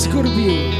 Scorpio.